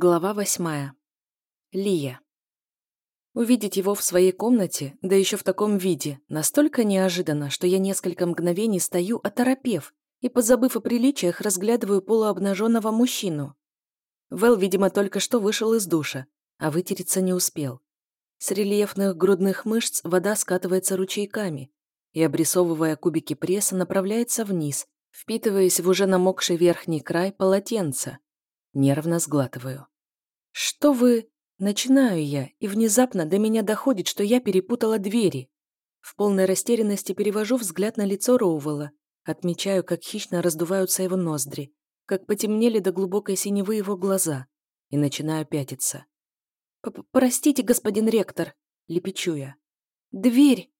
Глава восьмая. Лия. Увидеть его в своей комнате, да еще в таком виде, настолько неожиданно, что я несколько мгновений стою, оторопев, и, позабыв о приличиях, разглядываю полуобнаженного мужчину. Вэл, видимо, только что вышел из душа, а вытереться не успел. С рельефных грудных мышц вода скатывается ручейками и, обрисовывая кубики пресса, направляется вниз, впитываясь в уже намокший верхний край полотенца. Нервно сглатываю. «Что вы...» Начинаю я, и внезапно до меня доходит, что я перепутала двери. В полной растерянности перевожу взгляд на лицо Роувелла, отмечаю, как хищно раздуваются его ноздри, как потемнели до глубокой синевы его глаза, и начинаю пятиться. «Простите, господин ректор», — лепечу я. «Дверь!»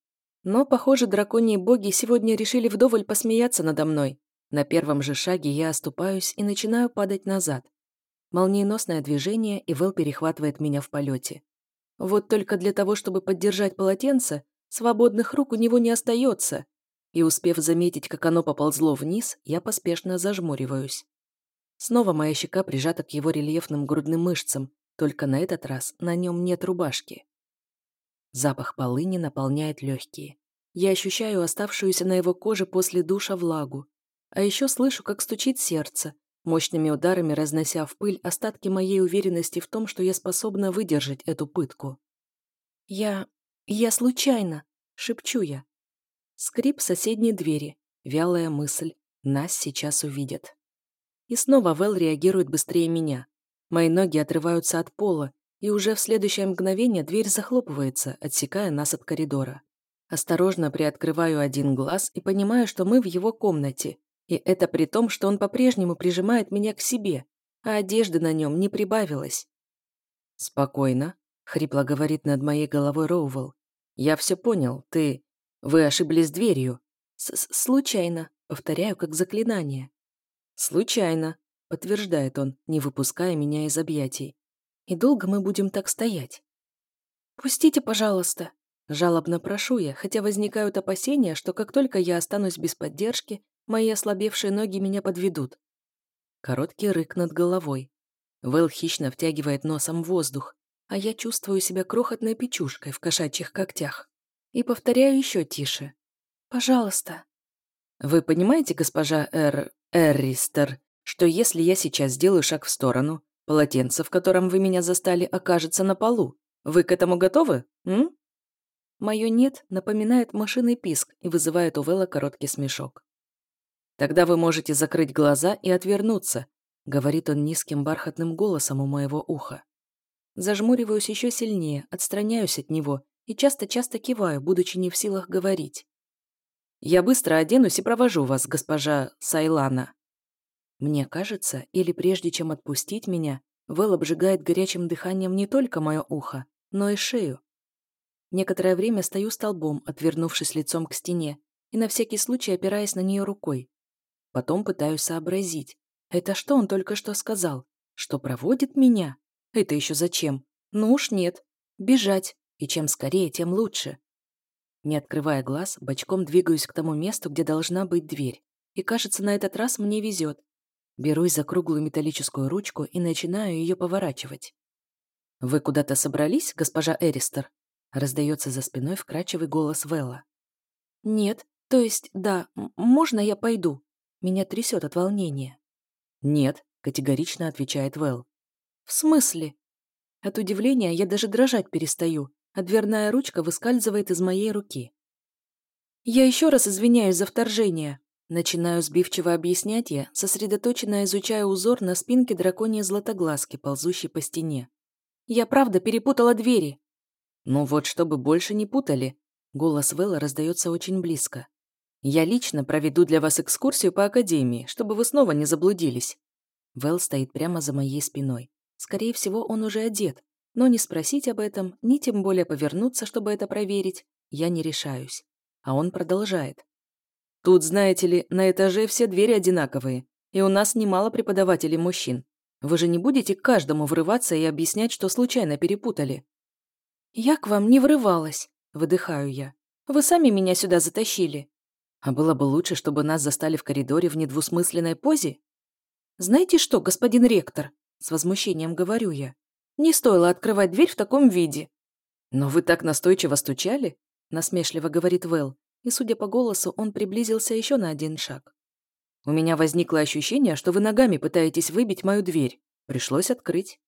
Но, похоже, драконьи боги сегодня решили вдоволь посмеяться надо мной. На первом же шаге я оступаюсь и начинаю падать назад. Молниеносное движение, и Вэл перехватывает меня в полете. Вот только для того, чтобы поддержать полотенце, свободных рук у него не остается. И успев заметить, как оно поползло вниз, я поспешно зажмуриваюсь. Снова моя щека прижата к его рельефным грудным мышцам, только на этот раз на нем нет рубашки. Запах полыни наполняет легкие. Я ощущаю оставшуюся на его коже после душа влагу. А еще слышу, как стучит сердце, мощными ударами разнося в пыль остатки моей уверенности в том, что я способна выдержать эту пытку. «Я... я случайно!» — шепчу я. Скрип соседней двери, вялая мысль. Нас сейчас увидят. И снова Вэл реагирует быстрее меня. Мои ноги отрываются от пола, и уже в следующее мгновение дверь захлопывается, отсекая нас от коридора. Осторожно приоткрываю один глаз и понимаю, что мы в его комнате, и это при том, что он по-прежнему прижимает меня к себе, а одежды на нем не прибавилось. «Спокойно», — хрипло говорит над моей головой Роувелл. «Я все понял, ты... Вы ошиблись дверью». С -с «Случайно», — повторяю как заклинание. «Случайно», — подтверждает он, не выпуская меня из объятий. «И долго мы будем так стоять?» «Пустите, пожалуйста», — жалобно прошу я, хотя возникают опасения, что как только я останусь без поддержки, Мои ослабевшие ноги меня подведут. Короткий рык над головой. Вэл хищно втягивает носом воздух, а я чувствую себя крохотной печушкой в кошачьих когтях. И повторяю еще тише. «Пожалуйста». «Вы понимаете, госпожа Эр... Эрристер, что если я сейчас сделаю шаг в сторону, полотенце, в котором вы меня застали, окажется на полу? Вы к этому готовы, м?» Мое «нет» напоминает машинный писк и вызывает у Вэлла короткий смешок. Тогда вы можете закрыть глаза и отвернуться, говорит он низким бархатным голосом у моего уха. Зажмуриваюсь еще сильнее, отстраняюсь от него и часто-часто киваю, будучи не в силах говорить. «Я быстро оденусь и провожу вас, госпожа Сайлана». Мне кажется, или прежде чем отпустить меня, Вэл обжигает горячим дыханием не только мое ухо, но и шею. Некоторое время стою столбом, отвернувшись лицом к стене, и на всякий случай опираясь на нее рукой. Потом пытаюсь сообразить. Это что он только что сказал? Что проводит меня? Это еще зачем? Ну уж нет. Бежать. И чем скорее, тем лучше. Не открывая глаз, бочком двигаюсь к тому месту, где должна быть дверь. И кажется, на этот раз мне везет. Берусь за круглую металлическую ручку и начинаю ее поворачивать. «Вы куда-то собрались, госпожа Эристер?» Раздается за спиной вкрадчивый голос Вэлла. «Нет, то есть, да, можно я пойду?» Меня трясет от волнения. «Нет», — категорично отвечает Вэл. «В смысле?» От удивления я даже дрожать перестаю, а дверная ручка выскальзывает из моей руки. «Я еще раз извиняюсь за вторжение», Начинаю сбивчиво объяснять я, сосредоточенно изучая узор на спинке драконьей златоглазки, ползущей по стене. «Я правда перепутала двери». «Ну вот, чтобы больше не путали», — голос Вэлла раздается очень близко. Я лично проведу для вас экскурсию по Академии, чтобы вы снова не заблудились». Вэл стоит прямо за моей спиной. Скорее всего, он уже одет, но не спросить об этом, ни тем более повернуться, чтобы это проверить, я не решаюсь. А он продолжает. «Тут, знаете ли, на этаже все двери одинаковые, и у нас немало преподавателей мужчин. Вы же не будете к каждому врываться и объяснять, что случайно перепутали?» «Я к вам не врывалась», — выдыхаю я. «Вы сами меня сюда затащили». А было бы лучше, чтобы нас застали в коридоре в недвусмысленной позе? Знаете что, господин ректор? С возмущением говорю я. «Не стоило открывать дверь в таком виде». «Но вы так настойчиво стучали?» насмешливо говорит Вэл, и, судя по голосу, он приблизился еще на один шаг. «У меня возникло ощущение, что вы ногами пытаетесь выбить мою дверь. Пришлось открыть».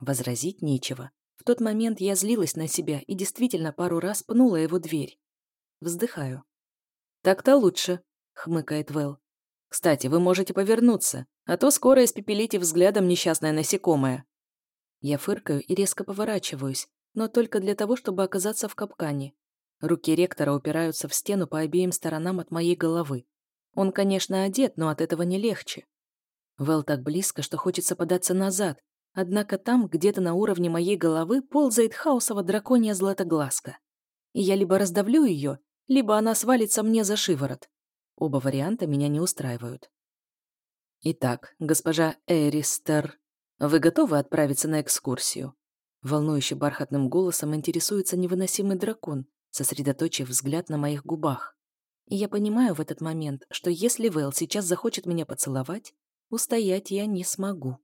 Возразить нечего. В тот момент я злилась на себя и действительно пару раз пнула его дверь. Вздыхаю. «Так-то лучше», — хмыкает Вэл. «Кстати, вы можете повернуться, а то скоро испепелите взглядом несчастное насекомое». Я фыркаю и резко поворачиваюсь, но только для того, чтобы оказаться в капкане. Руки ректора упираются в стену по обеим сторонам от моей головы. Он, конечно, одет, но от этого не легче. Вэл так близко, что хочется податься назад, однако там, где-то на уровне моей головы, ползает хаосово драконья златоглазка. И я либо раздавлю ее, либо она свалится мне за шиворот. Оба варианта меня не устраивают. Итак, госпожа Эристер, вы готовы отправиться на экскурсию? Волнующе бархатным голосом интересуется невыносимый дракон, сосредоточив взгляд на моих губах. И я понимаю в этот момент, что если Вэл сейчас захочет меня поцеловать, устоять я не смогу.